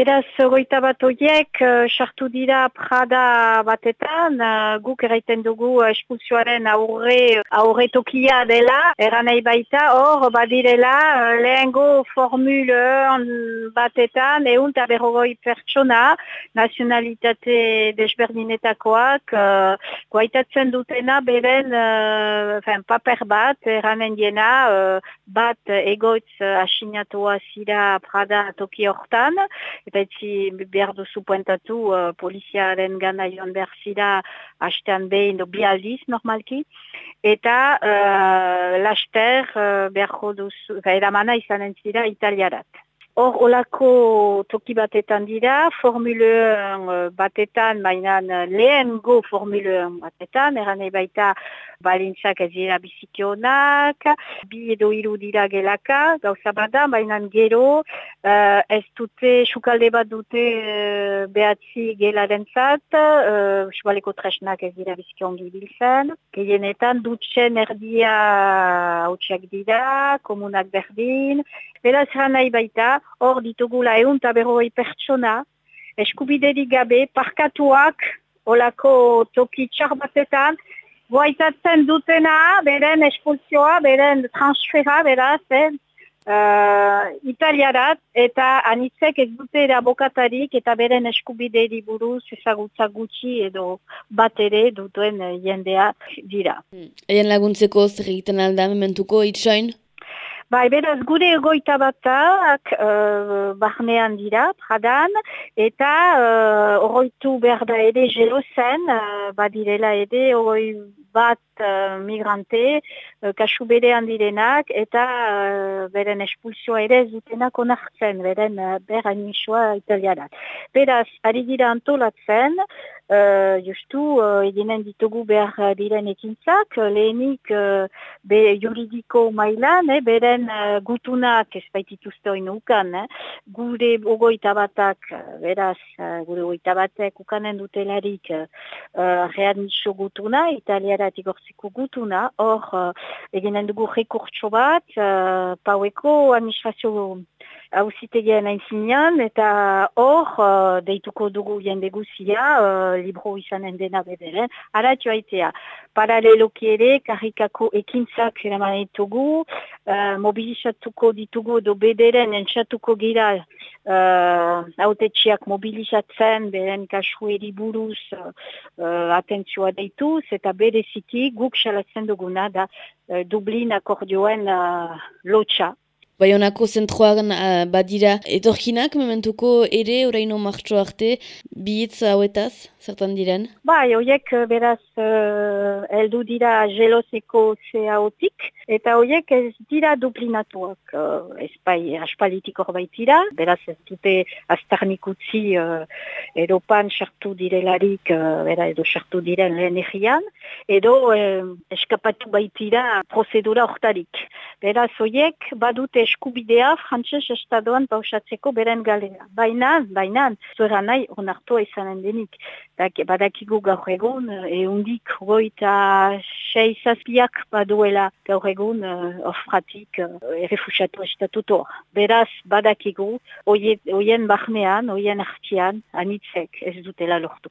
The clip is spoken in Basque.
Beraz, goita bat oiek, uh, sartu dira Prada batetan, uh, guk eraiten dugu espulsioaren aurre, aurre tokia dela, eranei baita, hor, badirela, lehengo formule batetan, egun eta berrogoi pertsona, nazionalitate desberdinetakoak, uh, guaitatzen dutena, beren, uh, paper bat, eranen diena, uh, bat egoitz asinatua zira Prada toki hortan, eta etzi behar duzu puentatu uh, poliziaren gana joan behar zira hastean behin do bi aldiz normalki eta uh, laster uh, behar duzu eramana izanen zira italiarat. Hor, olako toki batetan dira, formulean uh, batetan, mainan uh, lehen go batetan, eran baita balintzak ez dira bizikionak, bi edo hiru dira gelaka, gauza bada, mainan gero, uh, ez dute, sukalde bat dute uh, behatzi gelaren zat, uh, subaleko tresnak ez dira bizikion gibiltzen, gehienetan dutxen erdia hautsiak dira, komunak berdin, Beraz, nahi baita, hor ditugula egun eta berroi pertsona, eskubiderik gabe, parkatuak, olako toki txar batetan, guaitatzen dutena, beren espulsioa, beren transfera, beraz, eh, uh, italiarat, eta anitzek ez dute abokatarik eta beren eskubideri buruz ezagutza gutxi edo bat ere dutuen jendea dira. Eien laguntzeko zer egiten alda mementuko itxoin? Bai, beraz, gure egoita batak uh, barnean dira, pradan, eta uh, behar da ere jelozen, uh, badirela ere, oroi bat uh, migrante, uh, kasu berean direnak, eta uh, beren espulsioa ere zutenak onartzen, beren uh, berra italianak. Beraz, ari dira antolatzen, Uh, justu, uh, eginen ditugu behar diren ekintzak, lehenik uh, be juridiko mailan, eh, beren uh, gutunak ez baitituzte hori nukan, eh, gure ogoita batak, beraz, uh, gure ogoita batek ukanen dutelarik uh, readmiso gutuna, italiaratik orziko gutuna, hor uh, eginen dugu rekurtso bat, uh, paueko administrazio hausitegean hain eta hor, uh, deituko dugu jende guzia, uh, libro izanen dena bederen, haratio aitea. Paraleloki ere, karikako ekintzak eraman ditugu, uh, mobilizatuko ditugu do bederen entzatuko gira uh, autetxiak mobilizatzen, beren kasu eriburuz uh, atentzioa deituz, eta bereziki guk salatzen duguna da uh, Dublin akordioen uh, lotxa. Baionako zentroaren uh, badira etorkinak mementuko ere oraino martxo arte bihitz hauetaz, zertan diren? Bai, horiek eh, beraz uh, eldu dira jeloseko zehaotik eta horiek ez dira duplinatuak uh, ez bai aspalitik hor baitira, beraz ez dute astarnik utzi uh, eropan sartu direlarik uh, bera edo sartu diren lehen egian, edo uh, eskapatu baitira prozedura hortarik. Beraz horiek badute eskubidea frantses estadoan pausatzeko beren galera. Baina, baina, zuera nahi onartua izanen denik. Dak, badakigu gaur egun, eundik goita seizazpiak baduela gaur egun uh, ofratik uh, errefusatu estatutoa. Beraz, badakigu, oien barnean, oien artian, anitzek ez dutela lortuko.